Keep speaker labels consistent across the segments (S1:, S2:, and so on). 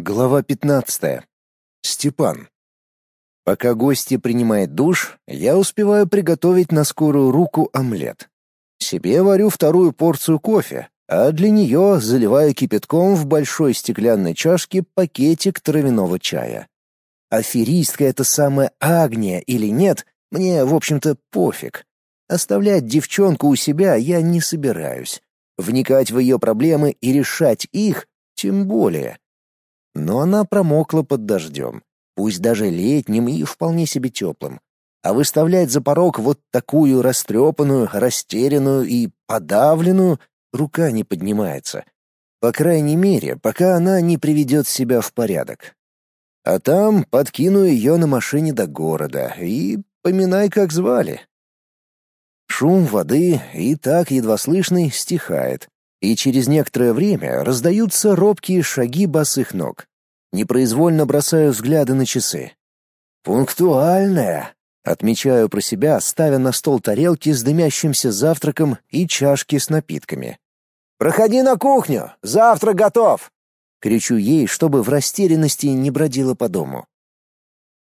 S1: Глава 15. Степан. Пока гости принимает душ, я успеваю приготовить на скорую руку омлет. Себе варю вторую порцию кофе, а для нее заливаю кипятком в большой стеклянной чашке пакетик травяного чая. Аферистка это самая Агния или нет, мне, в общем-то, пофиг. Оставлять девчонку у себя я не собираюсь. Вникать в ее проблемы и решать их тем более. Но она промокла под дождем, пусть даже летним и вполне себе теплым. А выставлять за порог вот такую растрепанную, растерянную и подавленную рука не поднимается. По крайней мере, пока она не приведет себя в порядок. А там подкину ее на машине до города и поминай, как звали. Шум воды, и так едва слышный, стихает, и через некоторое время раздаются робкие шаги босых ног. Непроизвольно бросаю взгляды на часы. «Пунктуальная!» — отмечаю про себя, ставя на стол тарелки с дымящимся завтраком и чашки с напитками. «Проходи на кухню! Завтрак готов!» Кричу ей, чтобы в растерянности не бродила по дому.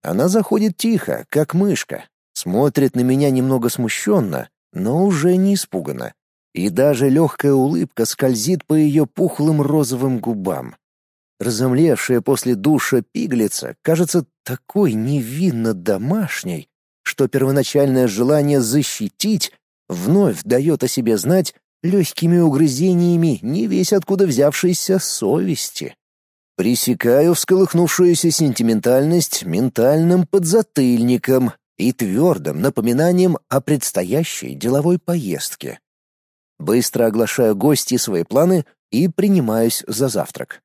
S1: Она заходит тихо, как мышка, смотрит на меня немного смущенно, но уже не испуганно и даже легкая улыбка скользит по ее пухлым розовым губам. Разомлевшая после душа пиглица кажется такой невинно домашней, что первоначальное желание защитить вновь дает о себе знать легкими угрызениями не весь откуда взявшейся совести. Пресекаю всколыхнувшуюся сентиментальность ментальным подзатыльником и твердым напоминанием о предстоящей деловой поездке. Быстро оглашаю гости свои планы и принимаюсь за завтрак.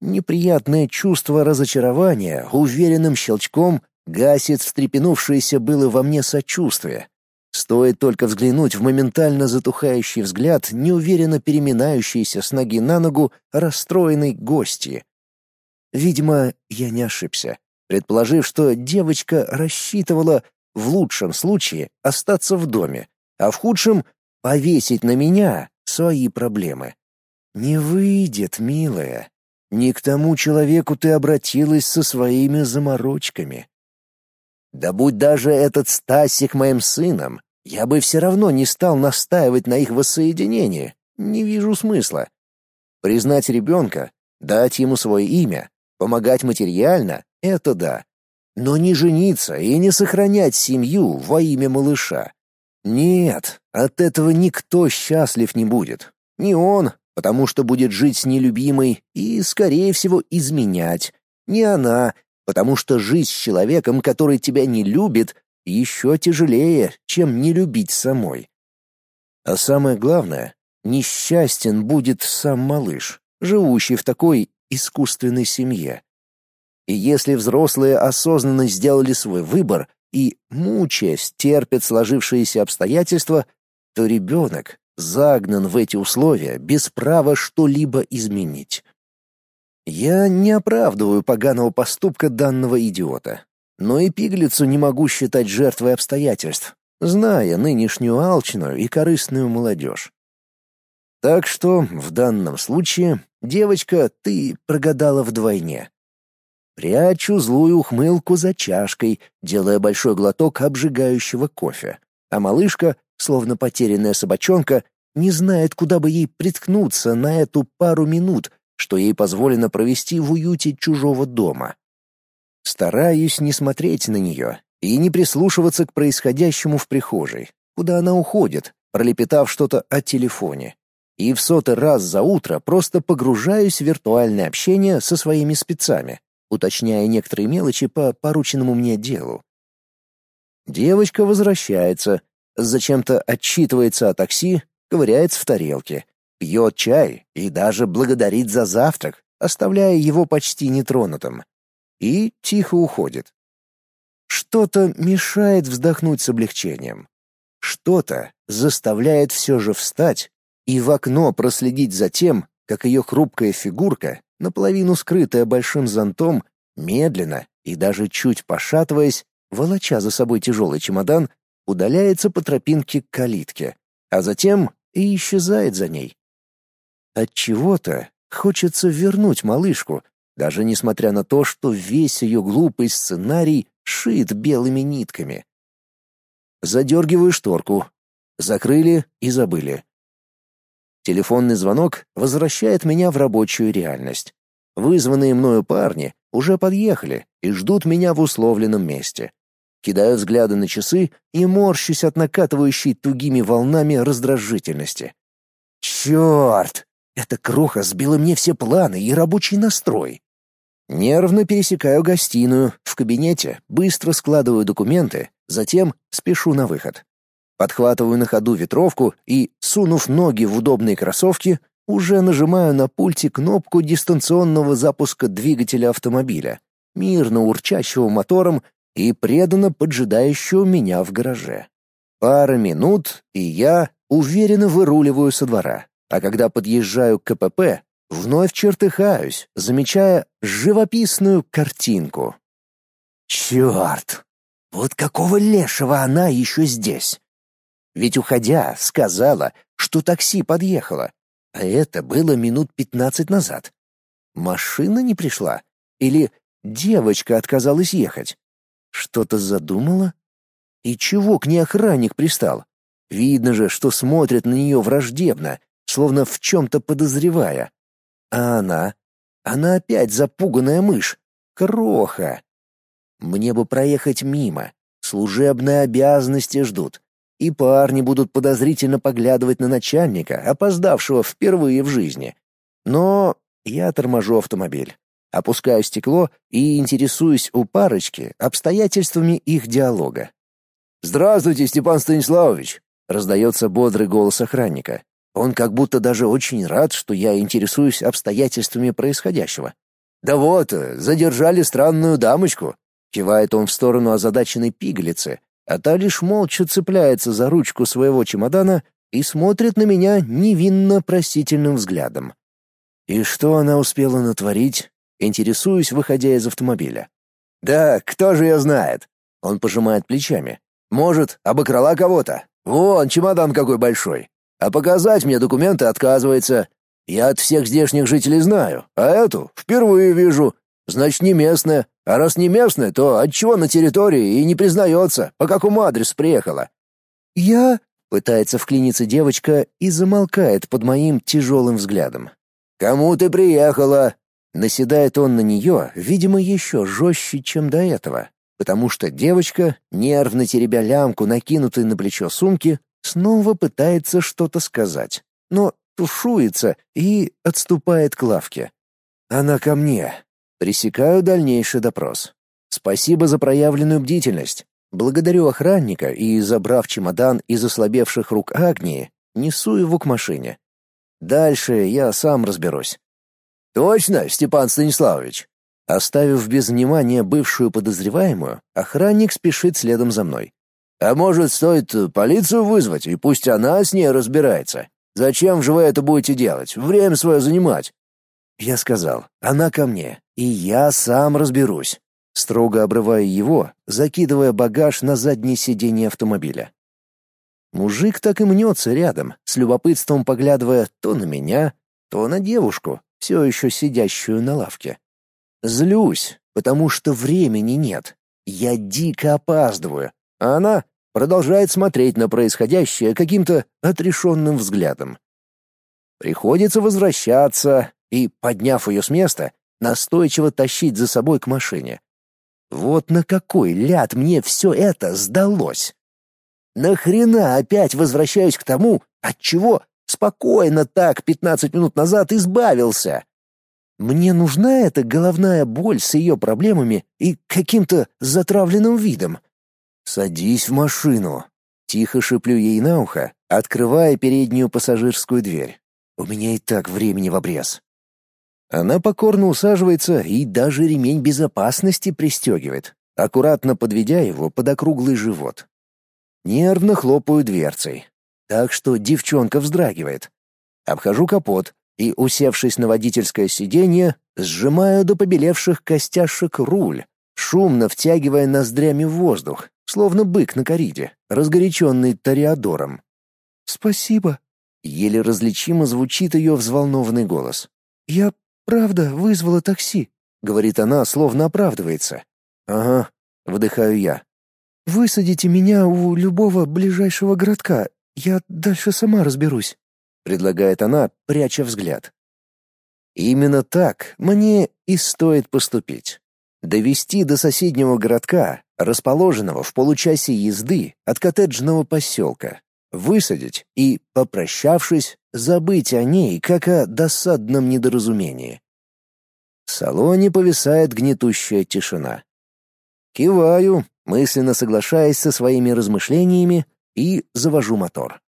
S1: Неприятное чувство разочарования уверенным щелчком гасит встрепенувшееся было во мне сочувствие. Стоит только взглянуть в моментально затухающий взгляд неуверенно переминающейся с ноги на ногу расстроенной гости. Видимо, я не ошибся, предположив, что девочка рассчитывала в лучшем случае остаться в доме, а в худшем повесить на меня свои проблемы. Не выйдет, милая. Не к тому человеку ты обратилась со своими заморочками. Да будь даже этот Стасик моим сыном, я бы все равно не стал настаивать на их воссоединении. Не вижу смысла. Признать ребенка, дать ему свое имя, помогать материально — это да. Но не жениться и не сохранять семью во имя малыша. Нет, от этого никто счастлив не будет. Не он, потому что будет жить с нелюбимой и, скорее всего, изменять. Не она, потому что жить с человеком, который тебя не любит, еще тяжелее, чем не любить самой. А самое главное, несчастен будет сам малыш, живущий в такой искусственной семье. И если взрослые осознанно сделали свой выбор, и, мучаясь, терпят сложившиеся обстоятельства, то ребенок загнан в эти условия без права что-либо изменить. Я не оправдываю поганого поступка данного идиота, но и пиглицу не могу считать жертвой обстоятельств, зная нынешнюю алчную и корыстную молодежь. Так что в данном случае, девочка, ты прогадала вдвойне. Прячу злую ухмылку за чашкой, делая большой глоток обжигающего кофе. А малышка, словно потерянная собачонка, не знает, куда бы ей приткнуться на эту пару минут, что ей позволено провести в уюте чужого дома. Стараюсь не смотреть на нее и не прислушиваться к происходящему в прихожей, куда она уходит, пролепетав что-то о телефоне. И в сотый раз за утро просто погружаюсь в виртуальное общение со своими спецами уточняя некоторые мелочи по порученному мне делу. Девочка возвращается, зачем-то отчитывается о такси, ковыряется в тарелке, пьет чай и даже благодарит за завтрак, оставляя его почти нетронутым. И тихо уходит. Что-то мешает вздохнуть с облегчением. Что-то заставляет все же встать и в окно проследить за тем, как ее хрупкая фигурка наполовину скрытая большим зонтом, медленно и даже чуть пошатываясь, волоча за собой тяжелый чемодан, удаляется по тропинке к калитке, а затем и исчезает за ней. От чего-то хочется вернуть малышку, даже несмотря на то, что весь ее глупый сценарий шит белыми нитками. Задергиваю шторку. Закрыли и забыли. Телефонный звонок возвращает меня в рабочую реальность. Вызванные мною парни уже подъехали и ждут меня в условленном месте. Кидаю взгляды на часы и морщусь от накатывающей тугими волнами раздражительности. Черт! Эта кроха сбила мне все планы и рабочий настрой. Нервно пересекаю гостиную, в кабинете, быстро складываю документы, затем спешу на выход. Подхватываю на ходу ветровку и, сунув ноги в удобные кроссовки, уже нажимаю на пульте кнопку дистанционного запуска двигателя автомобиля, мирно урчащего мотором и преданно поджидающего меня в гараже. Пара минут, и я уверенно выруливаю со двора. А когда подъезжаю к КПП, вновь чертыхаюсь, замечая живописную картинку. Черт! Вот какого лешего она еще здесь? Ведь уходя, сказала, что такси подъехало, а это было минут пятнадцать назад. Машина не пришла? Или девочка отказалась ехать? Что-то задумала? И чего к ней охранник пристал? Видно же, что смотрит на нее враждебно, словно в чем-то подозревая. А она? Она опять запуганная мышь. Кроха. Мне бы проехать мимо. Служебные обязанности ждут. И парни будут подозрительно поглядывать на начальника, опоздавшего впервые в жизни. Но я торможу автомобиль. Опускаю стекло и интересуюсь у парочки обстоятельствами их диалога. «Здравствуйте, Степан Станиславович!» — раздается бодрый голос охранника. Он как будто даже очень рад, что я интересуюсь обстоятельствами происходящего. «Да вот, задержали странную дамочку», — кивает он в сторону озадаченной пигалицы, а та лишь молча цепляется за ручку своего чемодана и смотрит на меня невинно просительным взглядом. И что она успела натворить? Интересуюсь, выходя из автомобиля. «Да кто же ее знает?» Он пожимает плечами. «Может, обокрала кого-то? Вон, чемодан какой большой. А показать мне документы отказывается. Я от всех здешних жителей знаю, а эту впервые вижу. Значит, не местная. А раз не местная, то отчего на территории и не признается, по какому адресу приехала?» «Я...» — пытается вклиниться девочка и замолкает под моим тяжелым взглядом. «Кому ты приехала?» Наседает он на нее, видимо, еще жестче, чем до этого, потому что девочка, нервно теребя лямку, накинутой на плечо сумки, снова пытается что-то сказать, но тушуется и отступает к лавке. «Она ко мне». Пресекаю дальнейший допрос. Спасибо за проявленную бдительность. Благодарю охранника и, забрав чемодан из ослабевших рук Агнии, несу его к машине. Дальше я сам разберусь. Точно, Степан Станиславович. Оставив без внимания бывшую подозреваемую, охранник спешит следом за мной. А может, стоит полицию вызвать, и пусть она с ней разбирается. Зачем же вы это будете делать? Время свое занимать. Я сказал: "Она ко мне, и я сам разберусь". Строго обрывая его, закидывая багаж на заднее сиденье автомобиля. Мужик так и мнется рядом, с любопытством поглядывая то на меня, то на девушку, все еще сидящую на лавке. Злюсь, потому что времени нет. Я дико опаздываю, а она продолжает смотреть на происходящее каким-то отрешенным взглядом. Приходится возвращаться и, подняв ее с места, настойчиво тащить за собой к машине. Вот на какой ляд мне все это сдалось. Нахрена опять возвращаюсь к тому, от чего Спокойно так пятнадцать минут назад избавился. Мне нужна эта головная боль с ее проблемами и каким-то затравленным видом. Садись в машину, тихо шеплю ей на ухо, открывая переднюю пассажирскую дверь. У меня и так времени в обрез. Она покорно усаживается и даже ремень безопасности пристегивает, аккуратно подведя его под округлый живот. Нервно хлопаю дверцей, так что девчонка вздрагивает. Обхожу капот и, усевшись на водительское сиденье, сжимаю до побелевших костяшек руль, шумно втягивая ноздрями воздух, словно бык на кориде, разгоряченный ториадором. «Спасибо», — еле различимо звучит ее взволнованный голос. «Я правда вызвала такси. — говорит она, словно оправдывается. «Ага», — вдыхаю я.
S2: «Высадите меня у любого ближайшего городка, я дальше сама разберусь», — предлагает она, пряча взгляд.
S1: Именно так мне и стоит поступить. Довести до соседнего городка, расположенного в получасе езды от коттеджного поселка, высадить и, попрощавшись, забыть о ней, как о досадном недоразумении. В салоне повисает гнетущая тишина. Киваю, мысленно соглашаясь со своими размышлениями, и завожу мотор.